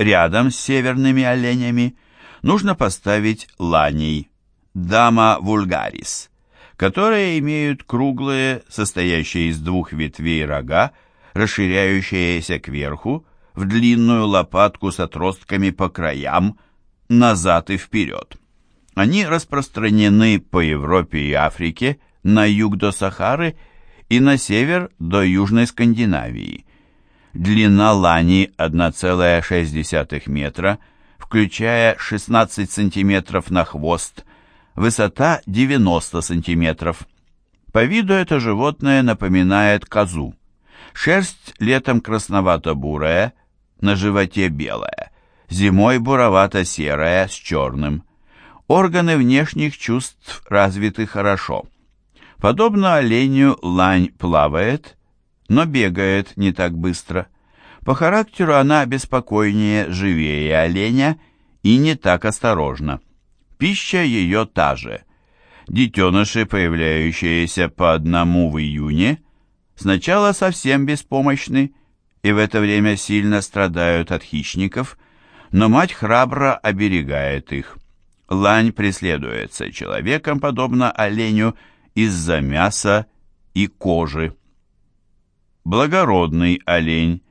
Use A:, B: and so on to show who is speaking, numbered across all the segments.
A: Рядом с северными оленями нужно поставить ланей, дама вульгарис, которые имеют круглые, состоящие из двух ветвей рога, расширяющиеся кверху, в длинную лопатку с отростками по краям, назад и вперед. Они распространены по Европе и Африке, на юг до Сахары и на север до Южной Скандинавии. Длина лани 1,6 метра, включая 16 сантиметров на хвост, высота 90 сантиметров. По виду это животное напоминает козу. Шерсть летом красновато-бурая, на животе белая, зимой буровато-серая с черным. Органы внешних чувств развиты хорошо. Подобно оленю лань плавает, но бегает не так быстро. По характеру она беспокойнее, живее оленя и не так осторожна. Пища ее та же. Детеныши, появляющиеся по одному в июне, сначала совсем беспомощны и в это время сильно страдают от хищников, но мать храбро оберегает их. Лань преследуется человеком, подобно оленю, из-за мяса и кожи. Благородный олень,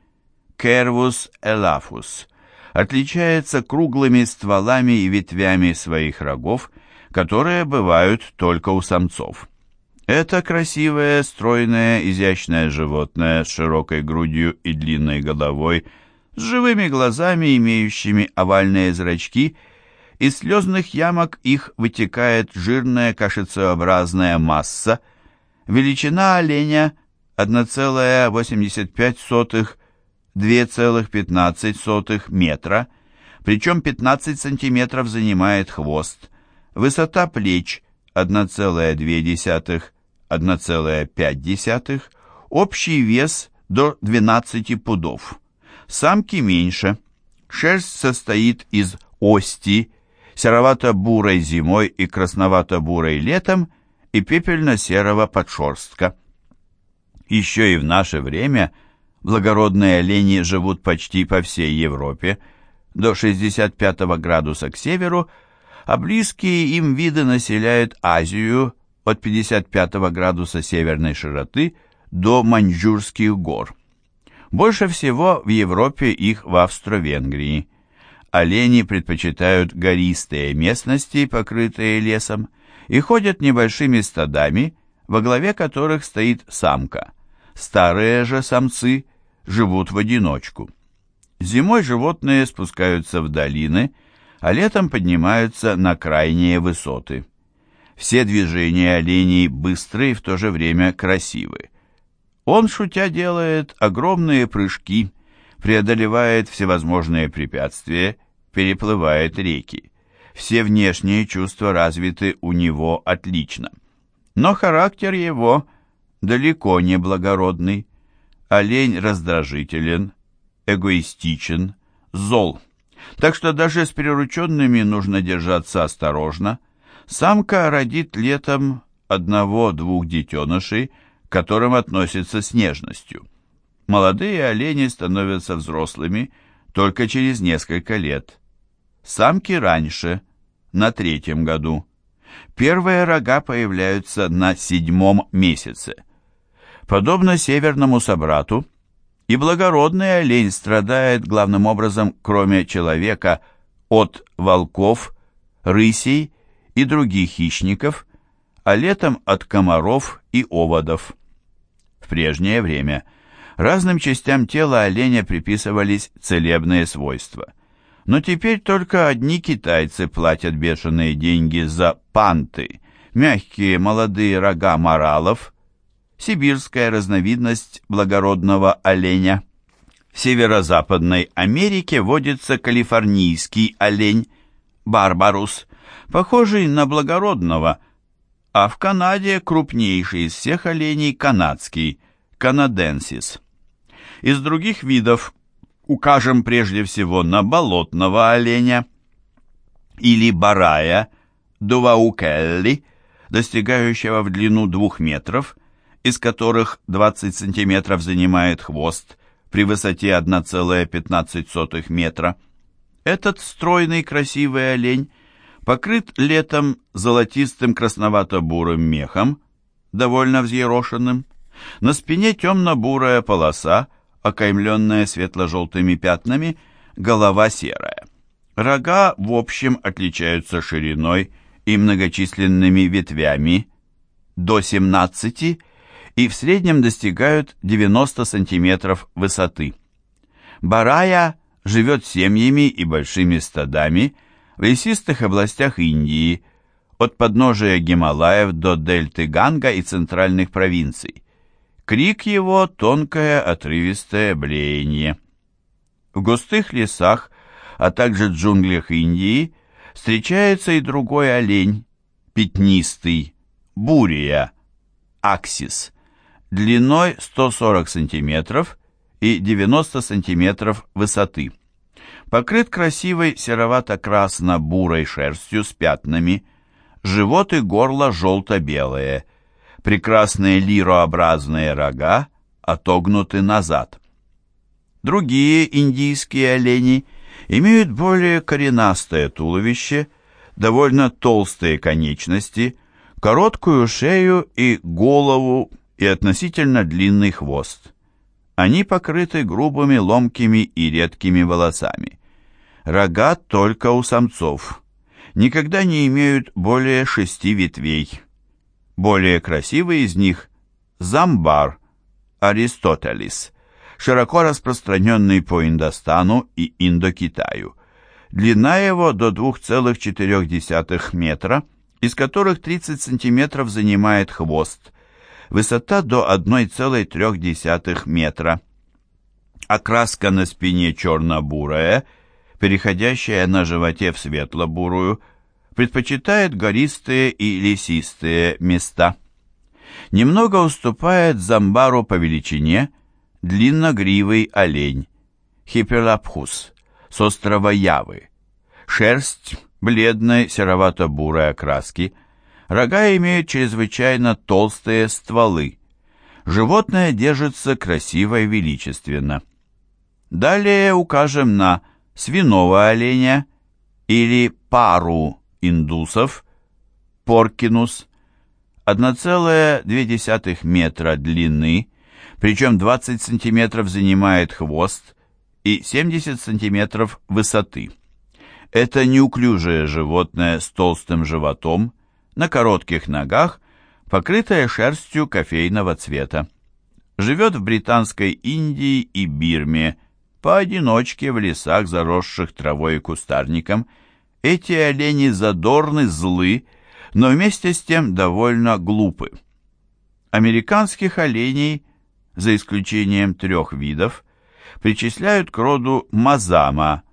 A: Кервус элафус, отличается круглыми стволами и ветвями своих рогов, которые бывают только у самцов. Это красивое, стройное, изящное животное с широкой грудью и длинной головой, с живыми глазами, имеющими овальные зрачки, из слезных ямок их вытекает жирная кашицеобразная масса. Величина оленя 1,85-2,15 метра, причем 15 сантиметров занимает хвост. Высота плеч 1,2-1,5, общий вес до 12 пудов. Самки меньше. Шерсть состоит из ости, серовато-бурой зимой и красновато-бурой летом и пепельно-серого подшерстка. Еще и в наше время благородные олени живут почти по всей Европе, до 65 градуса к северу, а близкие им виды населяют Азию от 55 градуса северной широты до Маньчжурских гор. Больше всего в Европе их в Австро-Венгрии. Олени предпочитают гористые местности, покрытые лесом, и ходят небольшими стадами, во главе которых стоит самка. Старые же самцы живут в одиночку. Зимой животные спускаются в долины, а летом поднимаются на крайние высоты. Все движения оленей быстрые и в то же время красивы. Он, шутя, делает огромные прыжки, преодолевает всевозможные препятствия, переплывает реки. Все внешние чувства развиты у него отлично. Но характер его далеко не благородный. Олень раздражителен, эгоистичен, зол. Так что даже с прирученными нужно держаться осторожно. Самка родит летом одного-двух детенышей, к которым относится с нежностью. Молодые олени становятся взрослыми только через несколько лет. Самки раньше, на третьем году. Первые рога появляются на седьмом месяце. Подобно северному собрату, и благородный олень страдает главным образом, кроме человека, от волков, рысей и других хищников, а летом от комаров и оводов. В прежнее время разным частям тела оленя приписывались целебные свойства. Но теперь только одни китайцы платят бешеные деньги за панты, мягкие молодые рога моралов, сибирская разновидность благородного оленя. В северо-западной Америке водится калифорнийский олень, барбарус, похожий на благородного, а в Канаде крупнейший из всех оленей канадский, канаденсис. Из других видов укажем прежде всего на болотного оленя или барая, дуваукелли, достигающего в длину двух метров, из которых 20 сантиметров занимает хвост при высоте 1,15 метра. Этот стройный красивый олень покрыт летом золотистым красновато-бурым мехом, довольно взъерошенным. На спине темно-бурая полоса, окаймленная светло-желтыми пятнами, голова серая. Рога, в общем, отличаются шириной и многочисленными ветвями, до 17 и в среднем достигают 90 сантиметров высоты. Барая живет семьями и большими стадами в лесистых областях Индии, от подножия Гималаев до дельты Ганга и центральных провинций. Крик его – тонкое отрывистое блеяние. В густых лесах, а также джунглях Индии встречается и другой олень, пятнистый, бурия, аксис, длиной 140 сантиметров и 90 сантиметров высоты. Покрыт красивой серовато-красно-бурой шерстью с пятнами, живот и горло желто-белые, прекрасные лирообразные рога отогнуты назад. Другие индийские олени имеют более коренастое туловище, довольно толстые конечности, короткую шею и голову и относительно длинный хвост. Они покрыты грубыми, ломкими и редкими волосами. Рога только у самцов. Никогда не имеют более шести ветвей. Более красивый из них – замбар, Аристотелис, широко распространенный по Индостану и Индокитаю. Длина его до 2,4 метра, из которых 30 сантиметров занимает хвост – высота до 1,3 метра. Окраска на спине черно-бурая, переходящая на животе в светло-бурую, предпочитает гористые и лесистые места. Немного уступает замбару по величине длинногривый олень, хипелапхус, с острова Явы. Шерсть бледной серовато-бурой окраски – Рога имеют чрезвычайно толстые стволы. Животное держится красиво и величественно. Далее укажем на свиного оленя или пару индусов, поркинус, 1,2 метра длины, причем 20 сантиметров занимает хвост и 70 сантиметров высоты. Это неуклюжее животное с толстым животом, на коротких ногах, покрытая шерстью кофейного цвета. Живет в Британской Индии и Бирме, поодиночке в лесах, заросших травой и кустарником. Эти олени задорны, злы, но вместе с тем довольно глупы. Американских оленей, за исключением трех видов, причисляют к роду мазама,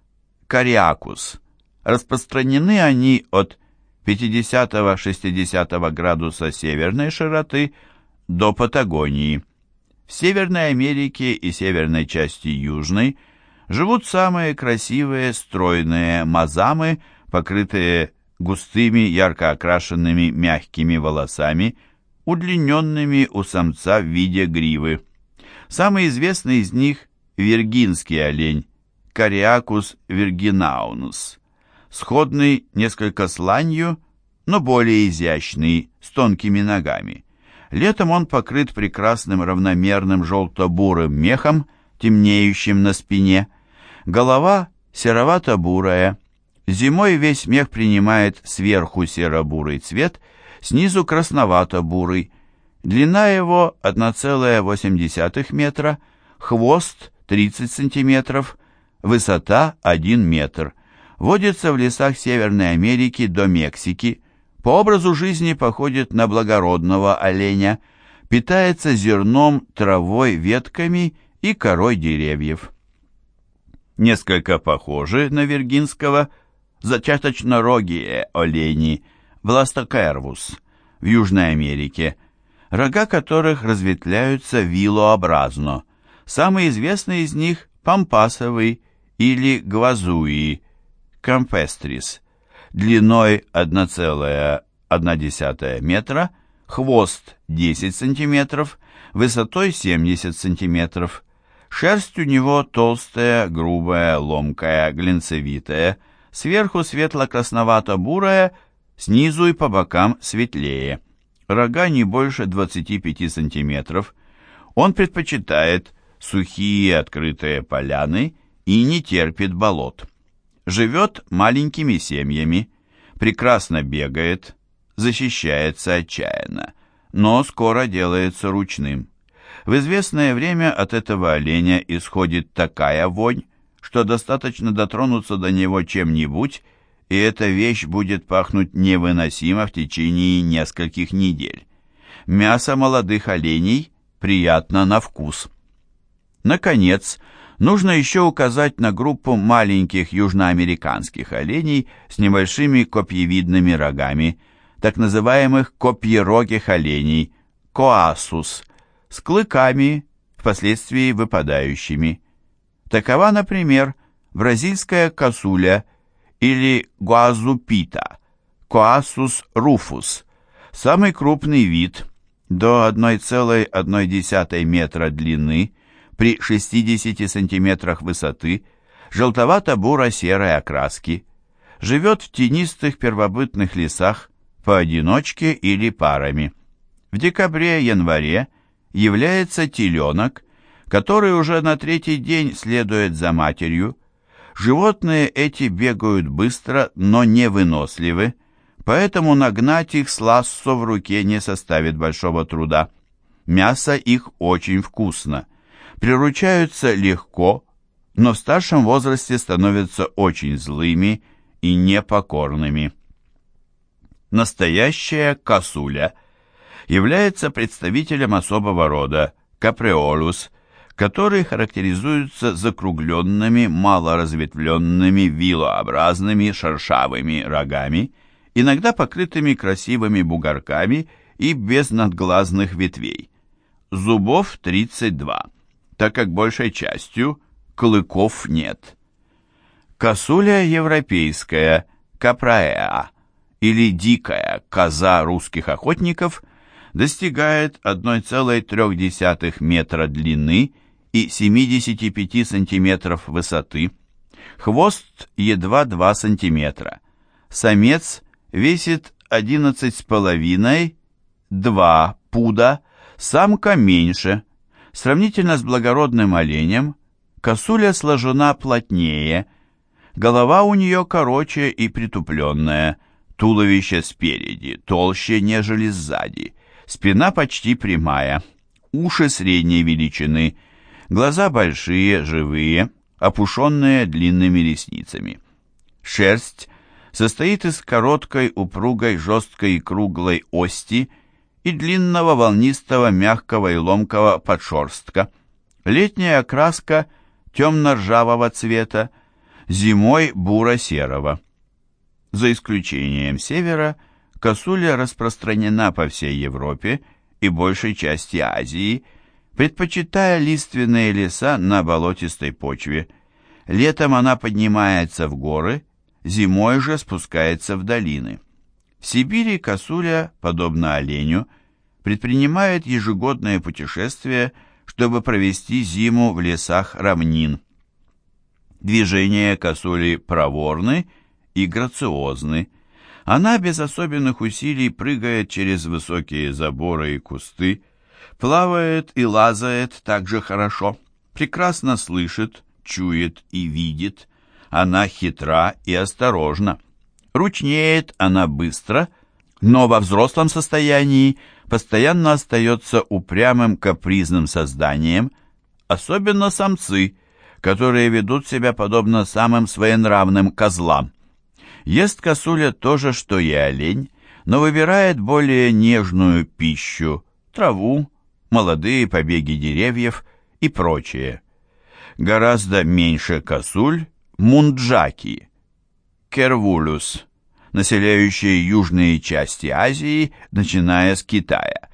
A: кориакус. Распространены они от 50-60 градуса северной широты до Патагонии. В Северной Америке и северной части Южной живут самые красивые стройные мазамы, покрытые густыми ярко окрашенными мягкими волосами, удлиненными у самца в виде гривы. Самый известный из них – виргинский олень, Кориакус виргинаунус сходный несколько с ланью, но более изящный, с тонкими ногами. Летом он покрыт прекрасным равномерным желто-бурым мехом, темнеющим на спине. Голова серовато-бурая. Зимой весь мех принимает сверху серо-бурый цвет, снизу красновато-бурый. Длина его 1,8 метра, хвост 30 сантиметров, высота 1 метр водится в лесах Северной Америки до Мексики, по образу жизни походит на благородного оленя, питается зерном, травой, ветками и корой деревьев. Несколько похожи на виргинского зачаточно-рогие олени Властокервус в Южной Америке, рога которых разветвляются вилообразно. Самый известный из них – пампасовый или гвазуи – кампестрис, длиной 1,1 метра, хвост 10 сантиметров, высотой 70 сантиметров. Шерсть у него толстая, грубая, ломкая, глинцевитая, сверху светло-красновато-бурая, снизу и по бокам светлее. Рога не больше 25 сантиметров. Он предпочитает сухие открытые поляны и не терпит болот. Живет маленькими семьями, прекрасно бегает, защищается отчаянно, но скоро делается ручным. В известное время от этого оленя исходит такая вонь, что достаточно дотронуться до него чем-нибудь, и эта вещь будет пахнуть невыносимо в течение нескольких недель. Мясо молодых оленей приятно на вкус. Наконец, нужно еще указать на группу маленьких южноамериканских оленей с небольшими копьевидными рогами, так называемых копьерогих оленей, коасус, с клыками, впоследствии выпадающими. Такова, например, бразильская косуля или гуазупита, коасус руфус, самый крупный вид, до 1,1 метра длины, при 60 сантиметрах высоты, желтовато-буро-серой окраски, живет в тенистых первобытных лесах поодиночке или парами. В декабре-январе является теленок, который уже на третий день следует за матерью. Животные эти бегают быстро, но не выносливы, поэтому нагнать их с лассо в руке не составит большого труда. Мясо их очень вкусно. Приручаются легко, но в старшем возрасте становятся очень злыми и непокорными. Настоящая косуля – является представителем особого рода капреолус, который характеризуется закругленными, малоразветвленными, вилообразными шершавыми рогами, иногда покрытыми красивыми бугорками и без надглазных ветвей. Зубов 32, так как большей частью клыков нет. Косуля европейская, капраэа, или дикая коза русских охотников – достигает 1,3 метра длины и 75 сантиметров высоты. Хвост едва 2 сантиметра. Самец весит 11,5-2 пуда, самка меньше. Сравнительно с благородным оленем, косуля сложена плотнее, голова у нее короче и притупленная, туловище спереди толще, нежели сзади – Спина почти прямая, уши средней величины, глаза большие, живые, опушенные длинными ресницами. Шерсть состоит из короткой, упругой, жесткой и круглой ости и длинного волнистого, мягкого и ломкого подшерстка. Летняя окраска темно-ржавого цвета, зимой буро-серого. За исключением севера – Косуля распространена по всей Европе и большей части Азии, предпочитая лиственные леса на болотистой почве. Летом она поднимается в горы, зимой же спускается в долины. В Сибири косуля, подобно оленю, предпринимает ежегодное путешествие, чтобы провести зиму в лесах равнин. Движения косули проворны и грациозны, она без особенных усилий прыгает через высокие заборы и кусты, плавает и лазает так же хорошо, прекрасно слышит, чует и видит. Она хитра и осторожна. Ручнеет она быстро, но во взрослом состоянии постоянно остается упрямым капризным созданием, особенно самцы, которые ведут себя подобно самым своенравным козлам. Ест косуля то же, что и олень, но выбирает более нежную пищу, траву, молодые побеги деревьев и прочее. Гораздо меньше косуль – мунджаки, кервулюс, населяющие южные части Азии, начиная с Китая.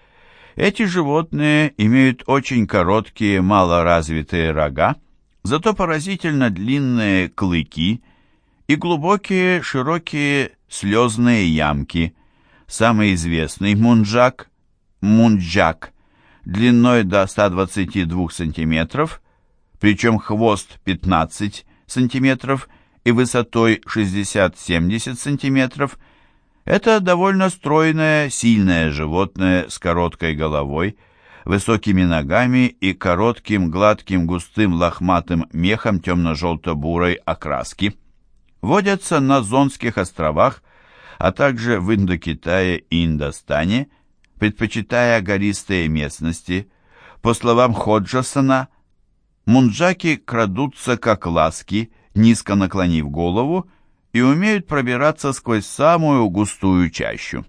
A: Эти животные имеют очень короткие, малоразвитые рога, зато поразительно длинные клыки – и глубокие широкие слезные ямки. Самый известный мунджак – мунджак, длиной до 122 см, причем хвост 15 см и высотой 60-70 см. Это довольно стройное, сильное животное с короткой головой, высокими ногами и коротким, гладким, густым, лохматым мехом темно-желто-бурой окраски. Водятся на Зонских островах, а также в Индокитае и Индостане, предпочитая гористые местности. По словам Ходжесона, мунджаки крадутся как ласки, низко наклонив голову, и умеют пробираться сквозь самую густую чащу.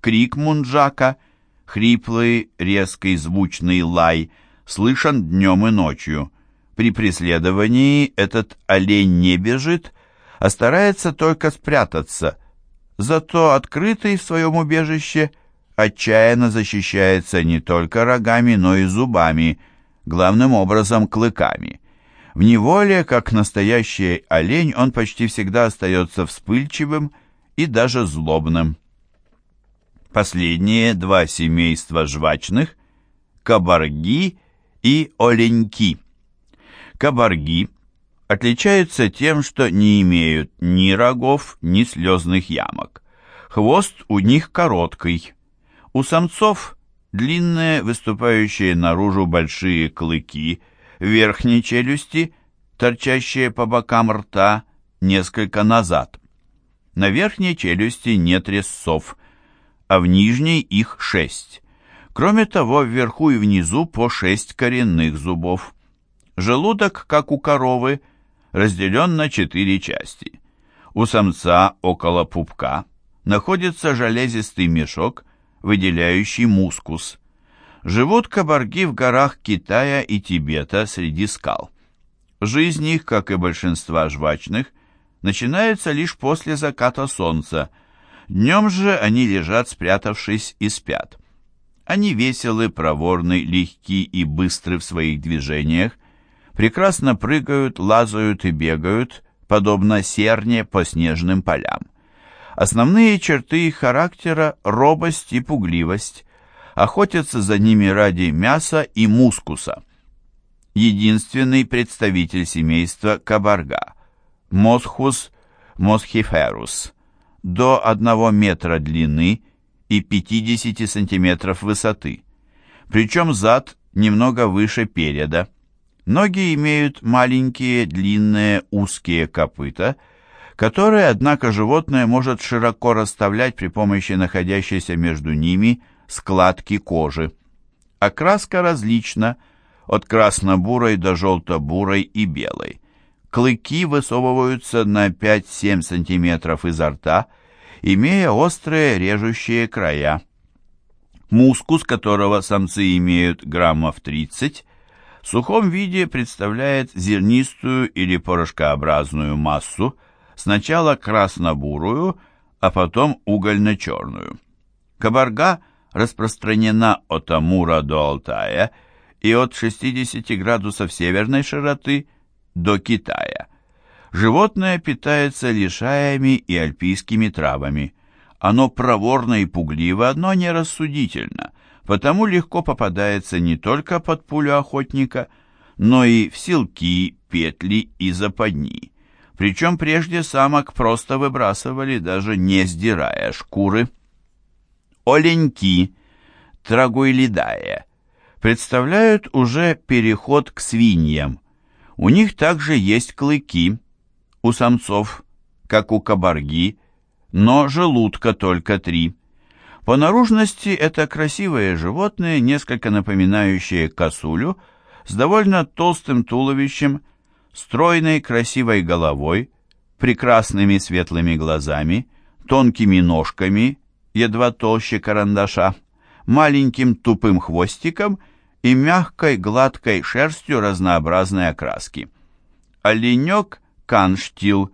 A: Крик мунджака — Хриплый, резкий, звучный лай слышен днем и ночью. При преследовании этот олень не бежит, а старается только спрятаться. Зато открытый в своем убежище отчаянно защищается не только рогами, но и зубами, главным образом клыками. В неволе, как настоящий олень, он почти всегда остается вспыльчивым и даже злобным. Последние два семейства жвачных – кабарги и оленьки. Кабарги отличаются тем, что не имеют ни рогов, ни слезных ямок. Хвост у них короткий. У самцов длинные, выступающие наружу большие клыки, верхней челюсти, торчащие по бокам рта, несколько назад. На верхней челюсти нет резцов, а в нижней их шесть. Кроме того, вверху и внизу по шесть коренных зубов. Желудок, как у коровы, разделен на четыре части. У самца около пупка находится железистый мешок, выделяющий мускус. Живут кабарги в горах Китая и Тибета среди скал. Жизнь их, как и большинства жвачных, начинается лишь после заката солнца, Днем же они лежат, спрятавшись, и спят. Они веселы, проворны, легки и быстры в своих движениях, прекрасно прыгают, лазают и бегают, подобно серне по снежным полям. Основные черты их характера – робость и пугливость. Охотятся за ними ради мяса и мускуса. Единственный представитель семейства кабарга – Мосхус мосхиферус – до 1 метра длины и 50 сантиметров высоты. Причем зад немного выше переда. Ноги имеют маленькие, длинные, узкие копыта, которые, однако, животное может широко расставлять при помощи находящейся между ними складки кожи. Окраска различна, от красно-бурой до желто-бурой и белой. Клыки высовываются на 5-7 см изо рта, имея острые режущие края. Мускус, которого самцы имеют граммов 30, в сухом виде представляет зернистую или порошкообразную массу, сначала красно-бурую, а потом угольно-черную. Кабарга распространена от Амура до Алтая и от 60 градусов северной широты – до Китая. Животное питается лишаями и альпийскими травами. Оно проворно и пугливо, но нерассудительно, потому легко попадается не только под пулю охотника, но и в силки, петли и западни. Причем прежде самок просто выбрасывали, даже не сдирая шкуры. Оленьки, трагойлидая, представляют уже переход к свиньям, у них также есть клыки, у самцов, как у кабарги, но желудка только три. По наружности это красивые животные, несколько напоминающие косулю, с довольно толстым туловищем, стройной красивой головой, прекрасными светлыми глазами, тонкими ножками, едва толще карандаша, маленьким тупым хвостиком и мягкой гладкой шерстью разнообразной окраски. Оленек канштил,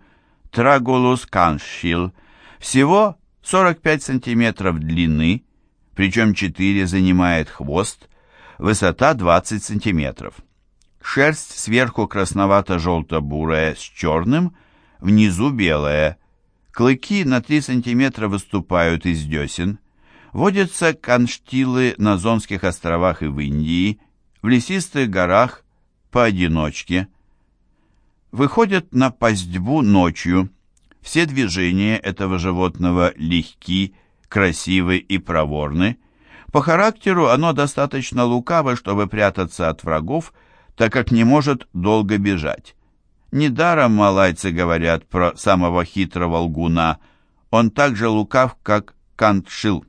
A: трагулус каншил, всего 45 сантиметров длины, причем 4 занимает хвост, высота 20 сантиметров. Шерсть сверху красновато-желто-бурая с черным, внизу белая. Клыки на 3 сантиметра выступают из десен. Водятся канштилы на Зонских островах и в Индии, в лесистых горах, поодиночке. Выходят на пастьбу ночью. Все движения этого животного легки, красивы и проворны. По характеру оно достаточно лукаво, чтобы прятаться от врагов, так как не может долго бежать. Недаром малайцы говорят про самого хитрого лгуна. Он так же лукав, как Кантшил.